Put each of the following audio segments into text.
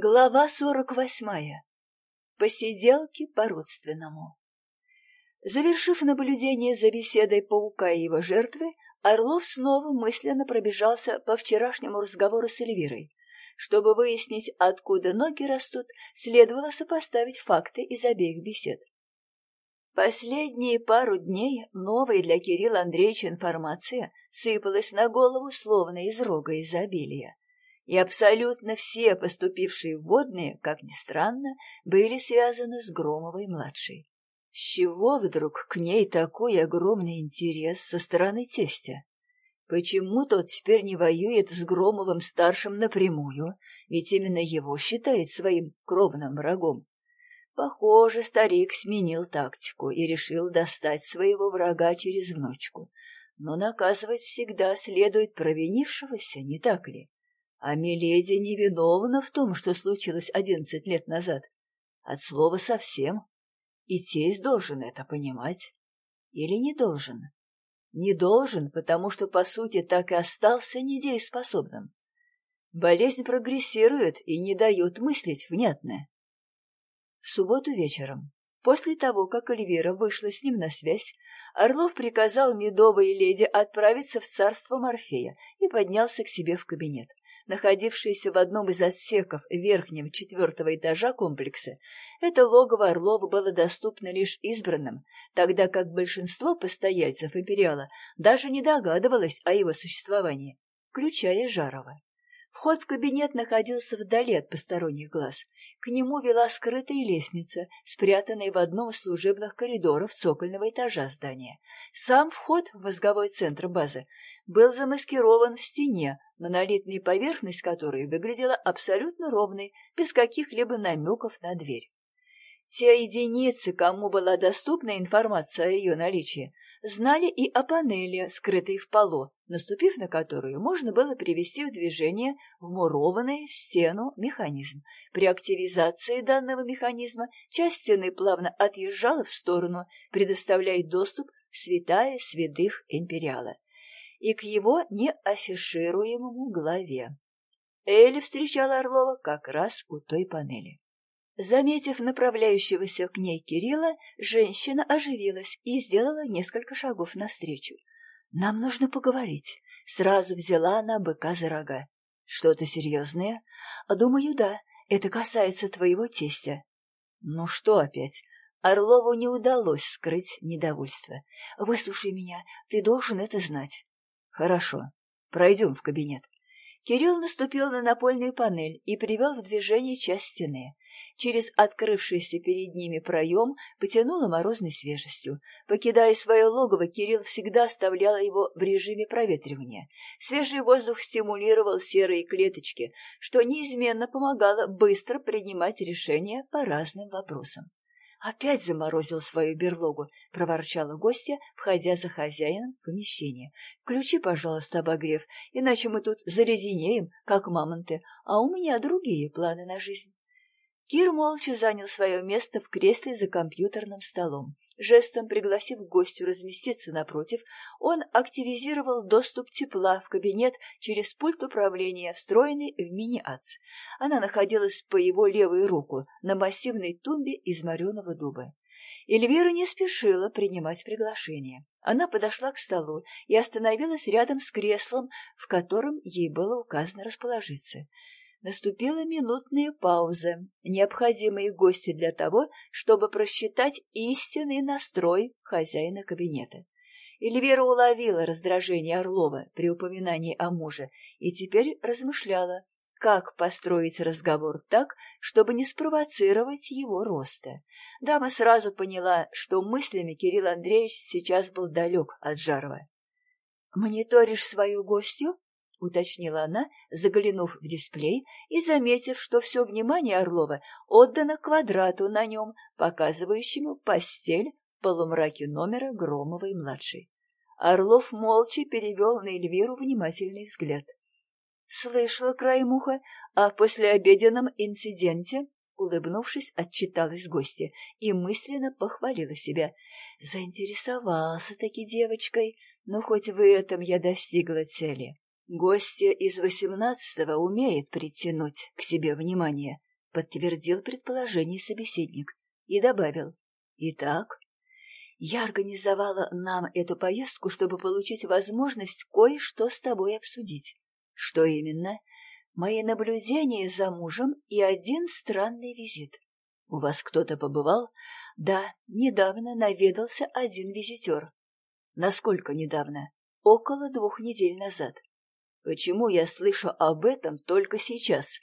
Глава сорок восьмая. Посиделки по-родственному. Завершив наблюдение за беседой паука и его жертвы, Орлов снова мысленно пробежался по вчерашнему разговору с Эльвирой. Чтобы выяснить, откуда ноги растут, следовало сопоставить факты из обеих бесед. Последние пару дней новая для Кирилла Андреевича информация сыпалась на голову словно из рога изобилия и абсолютно все поступившие вводные, как ни странно, были связаны с Громовой-младшей. С чего вдруг к ней такой огромный интерес со стороны тестя? Почему тот теперь не воюет с Громовым-старшим напрямую, ведь именно его считает своим кровным врагом? Похоже, старик сменил тактику и решил достать своего врага через внучку. Но наказывать всегда следует провинившегося, не так ли? А Миледи не виновна в том, что случилось одиннадцать лет назад. От слова совсем. И тесть должен это понимать. Или не должен? Не должен, потому что, по сути, так и остался недееспособным. Болезнь прогрессирует и не дает мыслить внятно. В субботу вечером, после того, как Эльвира вышла с ним на связь, Орлов приказал медовой леди отправиться в царство Морфея и поднялся к себе в кабинет находившееся в одном из отсеков верхнего четвертого этажа комплекса, это логово Орлова было доступно лишь избранным, тогда как большинство постояльцев Империала даже не догадывалось о его существовании, включая Жарова. Вход в кабинет находился вдали от посторонних глаз. К нему вела скрытая лестница, спрятанная в одном из служебных коридоров цокольного этажа здания. Сам вход в мозговой центр базы был замаскирован в стене, монолитная поверхность которой выглядела абсолютно ровной, без каких-либо намеков на дверь. Те единицы, кому была доступна информация о ее наличии, знали и о панели, скрытой в полу, наступив на которую можно было привести в движение вмурованный в стену механизм. При активизации данного механизма часть стены плавно отъезжала в сторону, предоставляя доступ в святая святых империала и к его неафишируемому главе. Элли встречала Орлова как раз у той панели. Заметив направляющегося к ней Кирилла, женщина оживилась и сделала несколько шагов навстречу. «Нам нужно поговорить». Сразу взяла она быка за рога. «Что-то серьезное?» «Думаю, да. Это касается твоего тестя». «Ну что опять?» Орлову не удалось скрыть недовольство. «Выслушай меня. Ты должен это знать». «Хорошо. Пройдем в кабинет». Кирилл наступил на напольную панель и привел в движение часть стены. Через открывшийся перед ними проем потянуло морозной свежестью. Покидая свое логово, Кирилл всегда оставлял его в режиме проветривания. Свежий воздух стимулировал серые клеточки, что неизменно помогало быстро принимать решения по разным вопросам. «Опять заморозил свою берлогу», — проворчала гостья, входя за хозяином в помещение. «Включи, пожалуйста, обогрев, иначе мы тут зарезинеем, как мамонты, а у меня другие планы на жизнь». Кир молча занял свое место в кресле за компьютерным столом. Жестом пригласив гостю разместиться напротив, он активизировал доступ тепла в кабинет через пульт управления, встроенный в мини-АЦ. Она находилась по его левую руку на массивной тумбе из мореного дуба. Эльвира не спешила принимать приглашение. Она подошла к столу и остановилась рядом с креслом, в котором ей было указано расположиться. Наступила минутная пауза, необходимые гости для того, чтобы просчитать истинный настрой хозяина кабинета. Эльвира уловила раздражение Орлова при упоминании о муже и теперь размышляла, как построить разговор так, чтобы не спровоцировать его роста. Дама сразу поняла, что мыслями Кирилл Андреевич сейчас был далек от Жарова. «Мониторишь свою гостью?» — уточнила она, заглянув в дисплей и заметив, что все внимание Орлова отдано квадрату на нем, показывающему постель в полумраке номера Громовой-младшей. Орлов молча перевел на Эльвиру внимательный взгляд. Слышала краем уха о послеобеденном инциденте, улыбнувшись, отчиталась гостья и мысленно похвалила себя. Заинтересовался-таки девочкой, но хоть в этом я достигла цели. Гостья из восемнадцатого умеет притянуть к себе внимание, — подтвердил предположение собеседник и добавил. «Итак, я организовала нам эту поездку, чтобы получить возможность кое-что с тобой обсудить. Что именно? Мои наблюдения за мужем и один странный визит. У вас кто-то побывал? Да, недавно наведался один визитер. Насколько недавно? Около двух недель назад. Почему я слышу об этом только сейчас?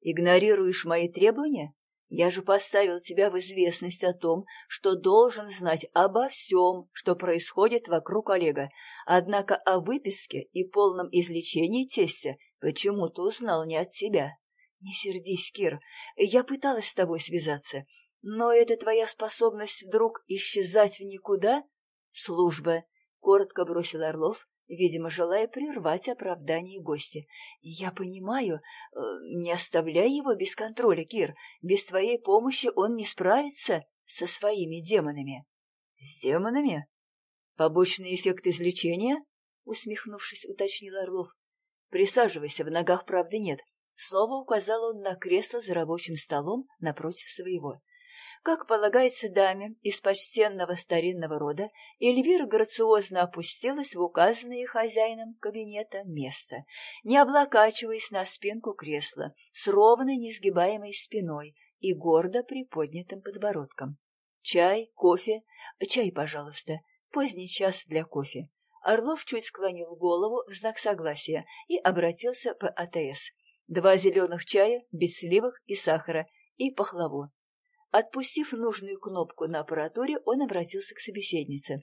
Игнорируешь мои требования? Я же поставил тебя в известность о том, что должен знать обо всем, что происходит вокруг Олега. Однако о выписке и полном излечении тестя почему-то узнал не от тебя. Не сердись, Кир, я пыталась с тобой связаться, но это твоя способность вдруг исчезать в никуда? Служба, — коротко бросил Орлов, видимо, желая прервать оправдание гостя. «Я понимаю, э, не оставляй его без контроля, Кир. Без твоей помощи он не справится со своими демонами». «С демонами? Побочный эффект излечения?» — усмехнувшись, уточнил Орлов. «Присаживайся, в ногах правды нет». Слово указал он на кресло за рабочим столом напротив своего. Как полагается даме из почтенного старинного рода, Эльвира грациозно опустилась в указанное хозяином кабинета место, не облокачиваясь на спинку кресла, с ровной несгибаемой спиной и гордо приподнятым подбородком. «Чай, кофе? Чай, пожалуйста. Поздний час для кофе». Орлов чуть склонил голову в знак согласия и обратился по АТС. «Два зеленых чая, без сливок и сахара, и пахлаву. Отпустив нужную кнопку на аппаратуре, он обратился к собеседнице.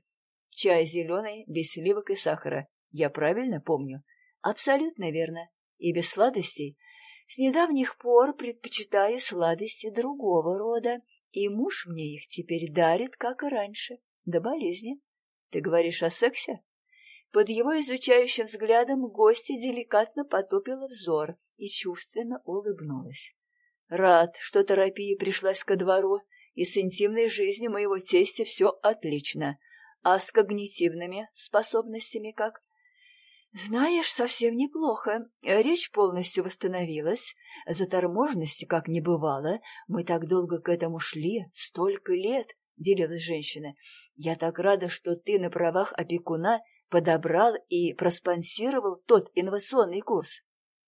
«Чай зеленый, без сливок и сахара. Я правильно помню?» «Абсолютно верно. И без сладостей. С недавних пор предпочитаю сладости другого рода, и муж мне их теперь дарит, как и раньше, до болезни. Ты говоришь о сексе?» Под его изучающим взглядом гостья деликатно потупила взор и чувственно улыбнулась. Рад, что терапия пришлась ко двору, и с интимной жизнью моего тестя все отлично. А с когнитивными способностями как? Знаешь, совсем неплохо. Речь полностью восстановилась. Заторможенности как не бывало. Мы так долго к этому шли, столько лет, — делилась женщина. Я так рада, что ты на правах опекуна подобрал и проспонсировал тот инновационный курс.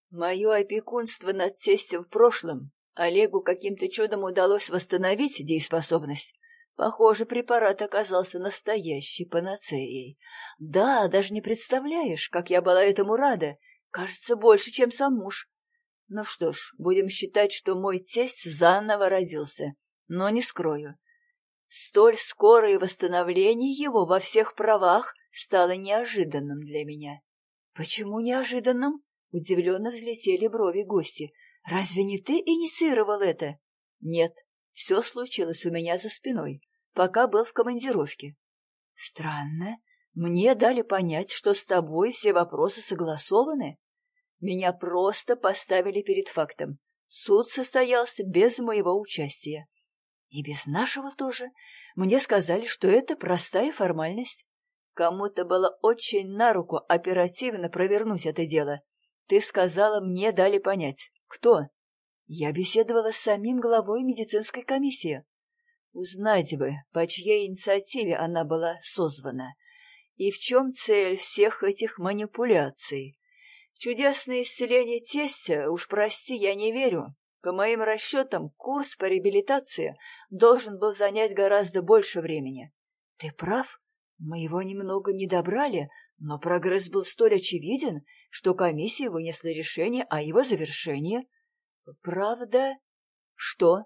Мое опекунство над тестем в прошлом Олегу каким-то чудом удалось восстановить дееспособность. Похоже, препарат оказался настоящей панацеей. Да, даже не представляешь, как я была этому рада. Кажется, больше, чем сам муж. Ну что ж, будем считать, что мой тесть заново родился. Но не скрою. Столь скорое восстановление его во всех правах стало неожиданным для меня. Почему неожиданным? Удивленно взлетели брови гости. Разве не ты инициировал это? Нет, все случилось у меня за спиной, пока был в командировке. Странно. Мне дали понять, что с тобой все вопросы согласованы. Меня просто поставили перед фактом. Суд состоялся без моего участия. И без нашего тоже. Мне сказали, что это простая формальность. Кому-то было очень на руку оперативно провернуть это дело. Ты сказала, мне дали понять. Кто? Я беседовала с самим главой медицинской комиссии. Узнать бы, по чьей инициативе она была созвана. И в чем цель всех этих манипуляций? чудесное исцеление тестя, уж прости, я не верю. По моим расчетам, курс по реабилитации должен был занять гораздо больше времени. Ты прав, мы его немного не добрали, но прогресс был столь очевиден, что комиссия вынесла решение о его завершении. Правда? Что?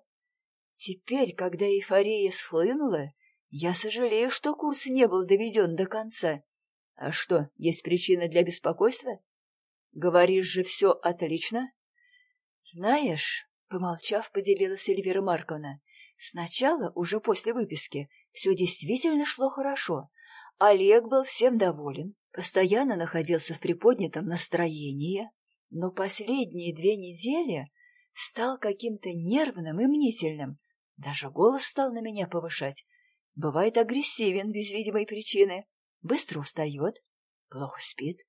Теперь, когда эйфория схлынула, я сожалею, что курс не был доведен до конца. А что, есть причина для беспокойства? Говоришь же, все отлично? Знаешь, помолчав, поделилась Эльвира Марковна, сначала, уже после выписки, все действительно шло хорошо. Олег был всем доволен, постоянно находился в приподнятом настроении, но последние две недели стал каким-то нервным и мнительным. Даже голос стал на меня повышать. Бывает агрессивен без видимой причины, быстро устает, плохо спит.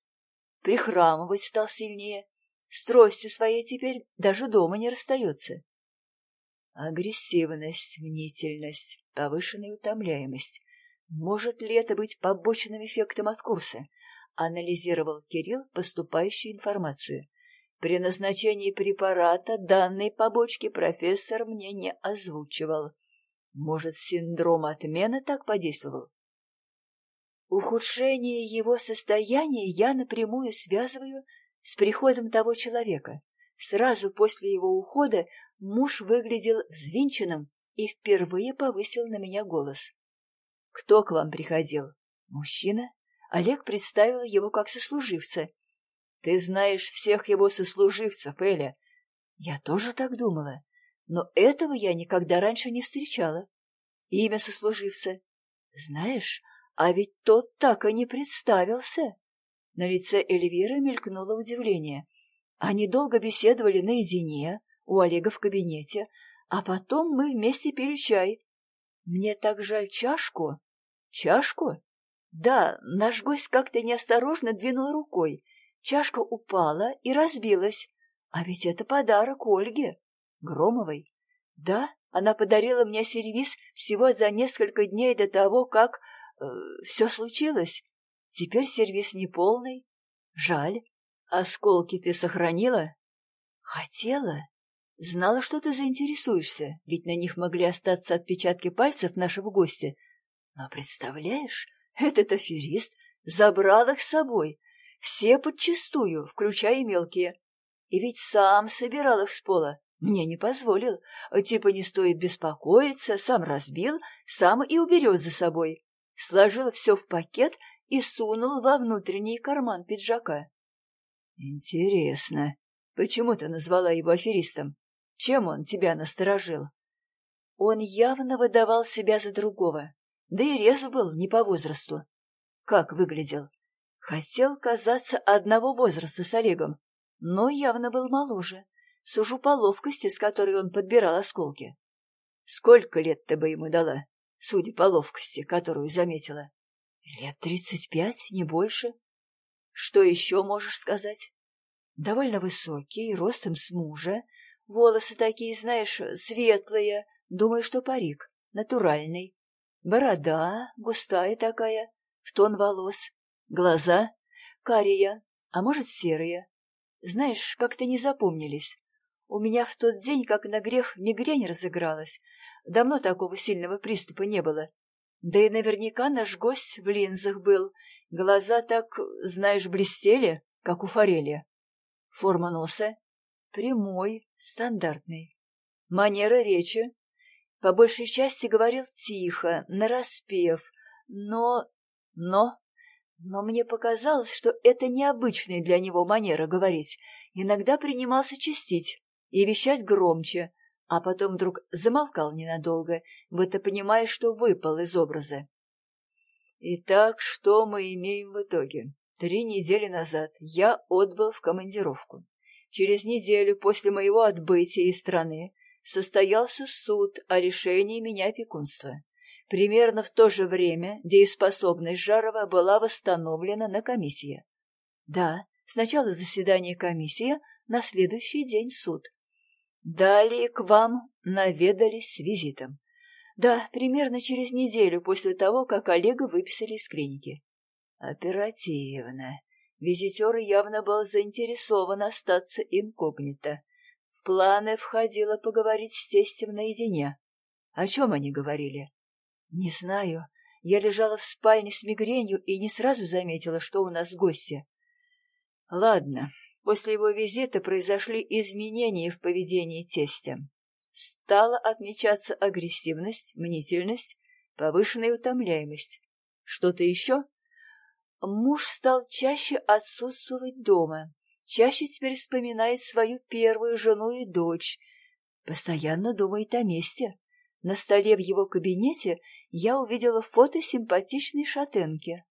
Прихрамывать стал сильнее, с тростью своей теперь даже дома не расстается. Агрессивность, мнительность, повышенная утомляемость. Может ли это быть побочным эффектом от курса? Анализировал Кирилл поступающую информацию. При назначении препарата данной побочки профессор мне не озвучивал. Может, синдром отмены так подействовал? Ухудшение его состояния я напрямую связываю с приходом того человека. Сразу после его ухода муж выглядел взвинченным и впервые повысил на меня голос. «Кто к вам приходил?» «Мужчина?» Олег представил его как сослуживца. «Ты знаешь всех его сослуживцев, Эля». «Я тоже так думала, но этого я никогда раньше не встречала. Имя сослуживца. Знаешь, а ведь тот так и не представился. На лице Эльвиры мелькнуло удивление. Они долго беседовали наедине, у Олега в кабинете, а потом мы вместе пили чай. Мне так жаль чашку. Чашку? Да, наш гость как-то неосторожно двинул рукой. Чашка упала и разбилась. А ведь это подарок Ольге. Громовой. Да, она подарила мне сервиз всего за несколько дней до того, как э, все случилось. Теперь сервиз неполный. Жаль. Осколки ты сохранила? Хотела. Знала, что ты заинтересуешься, ведь на них могли остаться отпечатки пальцев нашего гостя. Но представляешь, этот аферист забрал их с собой, все подчистую, включая мелкие. И ведь сам собирал их с пола, мне не позволил. Типа не стоит беспокоиться, сам разбил, сам и уберет за собой. Сложил все в пакет и сунул во внутренний карман пиджака. Интересно, почему ты назвала его аферистом? Чем он тебя насторожил? Он явно выдавал себя за другого, да и резв был не по возрасту. Как выглядел? Хотел казаться одного возраста с Олегом, но явно был моложе. Сужу по ловкости, с которой он подбирал осколки. Сколько лет ты бы ему дала, судя по ловкости, которую заметила? Лет тридцать пять, не больше. Что еще можешь сказать? Довольно высокий, ростом с мужа, волосы такие, знаешь, светлые, думаю, что парик, натуральный. Борода густая такая, в тон волос, глаза карие, а может серые. Знаешь, как-то не запомнились. У меня в тот день, как на грех, мигрень разыгралась. Давно такого сильного приступа не было. Да и наверняка наш гость в линзах был. Глаза так, знаешь, блестели, как у форели. Форма носа прямой, стандартный. Манера речи по большей части говорил тихо, нараспев, но... но... Но мне показалось, что это необычная для него манера говорить. Иногда принимался чистить и вещать громче, а потом вдруг замолкал ненадолго, будто понимая, что выпал из образа. Итак, что мы имеем в итоге? Три недели назад я отбыл в командировку. Через неделю после моего отбытия из страны состоялся суд о решении меня опекунства. Примерно в то же время дееспособность Жарова была восстановлена на комиссии. Да, сначала заседание комиссии, на следующий день суд. Далее к вам наведались с визитом. Да, примерно через неделю после того, как Олега выписали из клиники. Оперативно. Визитер явно был заинтересован остаться инкогнито. В планы входило поговорить с тестем наедине. О чем они говорили? Не знаю. Я лежала в спальне с мигренью и не сразу заметила, что у нас гости. Ладно, После его визита произошли изменения в поведении тестя. Стала отмечаться агрессивность, мнительность, повышенная утомляемость. Что-то еще? Муж стал чаще отсутствовать дома, чаще теперь вспоминает свою первую жену и дочь, постоянно думает о месте. На столе в его кабинете я увидела фото симпатичной шатенки.